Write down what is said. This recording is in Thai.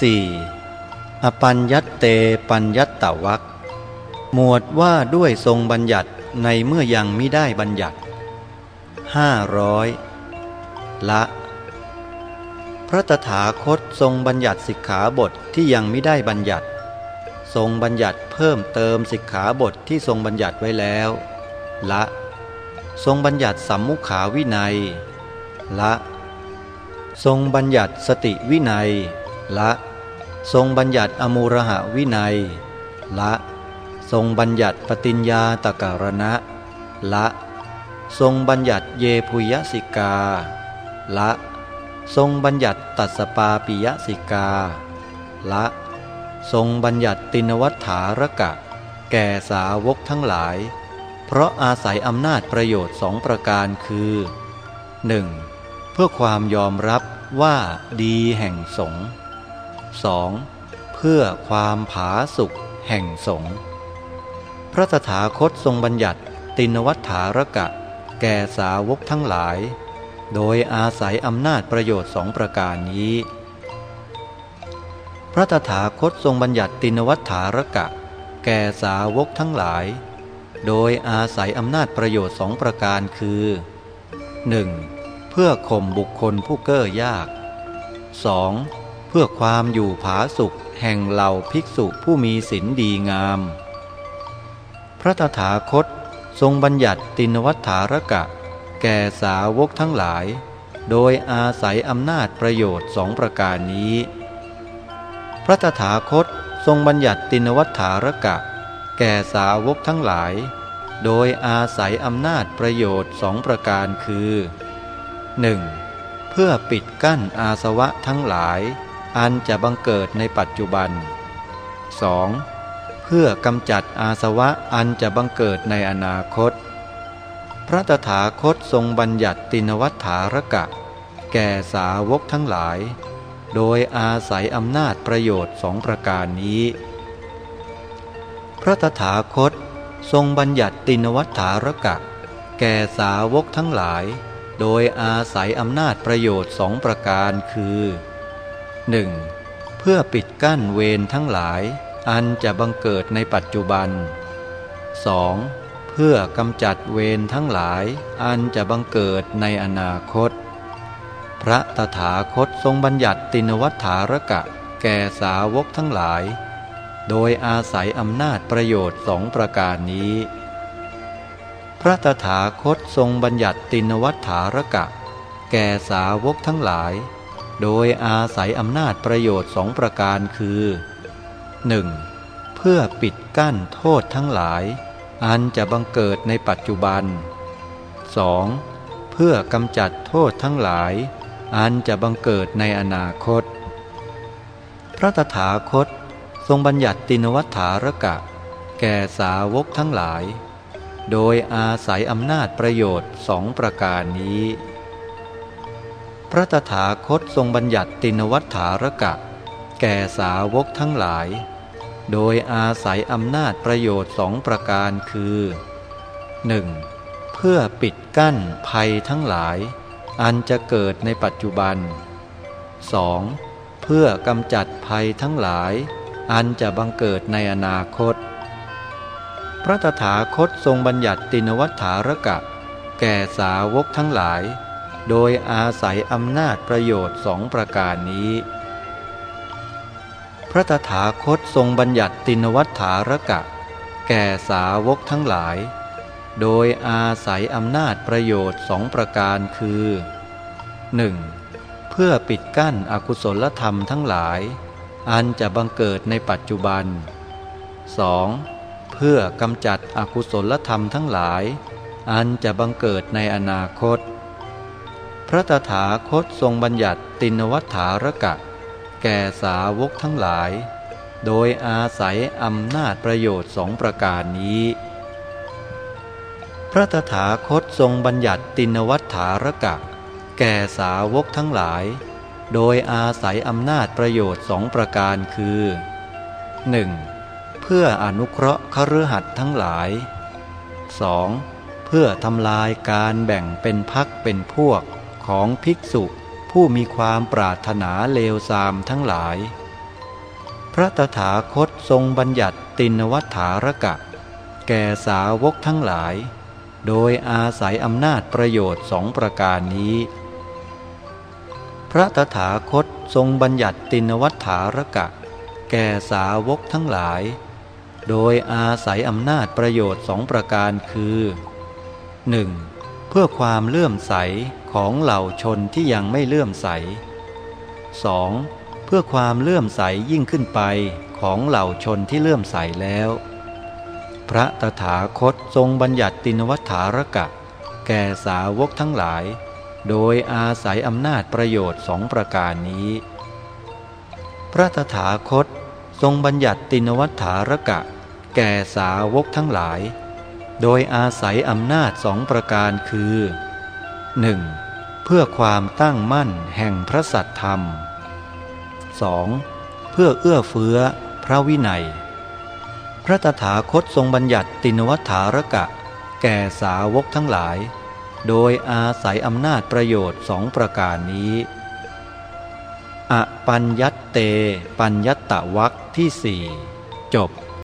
4. อปัญญัตเตปัญญัตตวักหมวดว่าด้วยทรงบัญญัติในเมื่อยังไม่ได้บัญญัติห้าร้อยละ พระตถาคตทรงบัญญัติสิกขาบทที่ยังไม่ได้บัญญัติ ทรงบัญญัติเพิ่มเติมสิกขาบทที่ทรงบัญญัติไว้แล้ว ละ ทรงบัญญัติสัมมุขาวินัย ละ ทรงบัญญัติสติวินัย ละ ทรงบัญญัติอมูรหะวินัย ละ ทรงบัญญัติปฏิญญาตการณะ ละ ทรงบัญญัติเยพุยสิกา ละ ทรงบัญญัติตัสปาปิยสิกา ละ ทรงบัญญัติตินวัฏฐารกะ แก่สาวกทั้งหลาย เพราะอาศัยอำนาจประโยชน์สองประการคือ 1. เพื่อความยอมรับว่าดีแห่งสงฆ์ 2. เพื่อความผาสุกแห่งสงฆ์พระตถาคตทรงบัญญัติตินวัฏฐารกะ แก่สาวกทั้งหลาย โดยอาศัยอำนาจประโยชน์สองประการนี้ พระตถาคตทรงบัญญัติตินวัฏฐารกะ แก่สาวกทั้งหลาย โดยอาศัยอำนาจประโยชน์สองประการคือ 1. เพื่อข่มบุคคลผู้เก้อยาก 2. เพื่อความอยู่ผาสุขแห่งเหล่าภิกษุผู้มีศีลดีงาม พระตถาคตทรงบัญญัติตินวัฏฐารกะ แก่สาวกทั้งหลาย โดยอาศัยอำนาจประโยชน์สองประการนี้ พระตถาคตทรงบัญญัติตินวัฏฐารกะ แก่สาวกทั้งหลาย โดยอาศัยอำนาจประโยชน์สองประการคือ 1. เพื่อปิดกั้นอาสวะทั้งหลาย อันจะบังเกิดในปัจจุบัน 2. พื่อกำจัดอาสวะอันจะบังเกิดในอนาคต พระตถาคตทรงบัญญัติตินวัฏฐารกะ แก่สาวกทั้งหลาย โดยอาศัยอำนาจประโยชน์สองประการนี้ พระตถาคตทรงบัญญัติตินวัฏฐารกะ แก่สาวกทั้งหลาย โดยอาศัยอำนาจประโยชน์สองประการคือ 1. เพื่อปิดกั้นเวรทั้งหลาย อันจะบังเกิดในปัจจุบัน 2. เพื่อกำจัดเวรทั้งหลาย อันจะบังเกิดในอนาคต พระตถาคตทรงบัญญัติตินวัฏฐารกะ แก่สาวกทั้งหลาย โดยอาศัยอำนาจประโยชน์สองประการนี้ พระตถาคตทรงบัญญัติตินวัฏฐารกะ แก่สาวกทั้งหลาย โดยอาศัยอำนาจประโยชน์สองประการคือหนึ่งเพื่อปิดกั้นโทษทั้งหลาย อันจะบังเกิดในปัจจุบัน 2. เพื่อกำจัดโทษทั้งหลาย อันจะบังเกิดในอนาคต พระตถาคตทรงบัญญัติตินวัฏฐารกะ แก่สาวกทั้งหลาย โดยอาศัยอำนาจประโยชน์สองประการนี้ พระตถาคตทรงบัญญัติตินวัฏฐารกะ แก่สาวกทั้งหลาย โดยอาศัยอำนาจประโยชน์สองประการคือ 1. เพื่อปิดกั้นภัยทั้งหลาย อันจะเกิดในปัจจุบัน 2. เพื่อกำจัดภัยทั้งหลาย อันจะบังเกิดในอนาคต พระตถาคตทรงบัญญัติตินวัฏฐารกะ แก่สาวกทั้งหลาย โดยอาศัยอำนาจประโยชน์สองประการนี้ พระตถาคตทรงบัญญัติตินวัฏฐารกะ แก่สาวกทั้งหลาย โดยอาศัยอำนาจประโยชน์สองประการคือ 1. เพื่อปิดกั้นอกุศลธรรมทั้งหลาย อันจะบังเกิดในปัจจุบัน 2. เพื่อกำจัดอกุศลธรรมทั้งหลาย อันจะบังเกิดในอนาคต ระตถาคตทรงบัญญัติตินวัฏฐารกะ แก่สาวกทั้งหลาย โดยอาศัยอำนาจประโยชน์สองประการนี้ พระตถาคตทรงบัญญัติตินวัฏฐารกะ แก่สาวกทั้งหลาย โดยอาศัยอำนาจประโยชน์สองประการคือ 1. เพื่ออนุเคราะห์คฤหัสถ์ทั้งหลาย 2. เพื่อทำลายการแบ่งเป็นพักเป็นพวก ของภิกษุผู้มีความปรารถนาเลวทรามทั้งหลาย พระตถาคตทรงบัญญัติตินวัฏฐารกะ แก่สาวกทั้งหลาย โดยอาศัยอำนาจประโยชน์สองประการนี้ พระตถาคตทรงบัญญัติตินวัฏฐารกะ แก่สาวกทั้งหลาย โดยอาศัยอำนาจประโยชน์สองประการคือ 1. เพื่อความเลื่อมใสของเหล่าชนที่ยังไม่เลื่อมใส 2. เพื่อความเลื่อมใสยิ่งขึ้นไปของเหล่าชนที่เลื่อมใสแล้ว พระตถาคตทรงบัญญัติตินวัฏฐารกะ แก่สาวกทั้งหลาย โดยอาศัยอำนาจประโยชน์สองประการนี้ พระตถาคตทรงบัญญัติตินวัฏฐารกะ แก่สาวกทั้งหลาย โดยอาศัยอำนาจสองประการคือ 1. เพื่อความตั้งมั่นแห่งพระสัตธรรม 2. เพื่อเอื้อเฟื้อพระวินัย พระตถาคตทรงบัญญัติตินวัฏฐารกะ แก่สาวกทั้งหลาย โดยอาศัยอำนาจประโยชน์สองประการนี้อปัญญัตเต ปัญญัตตวักที่สี่จบ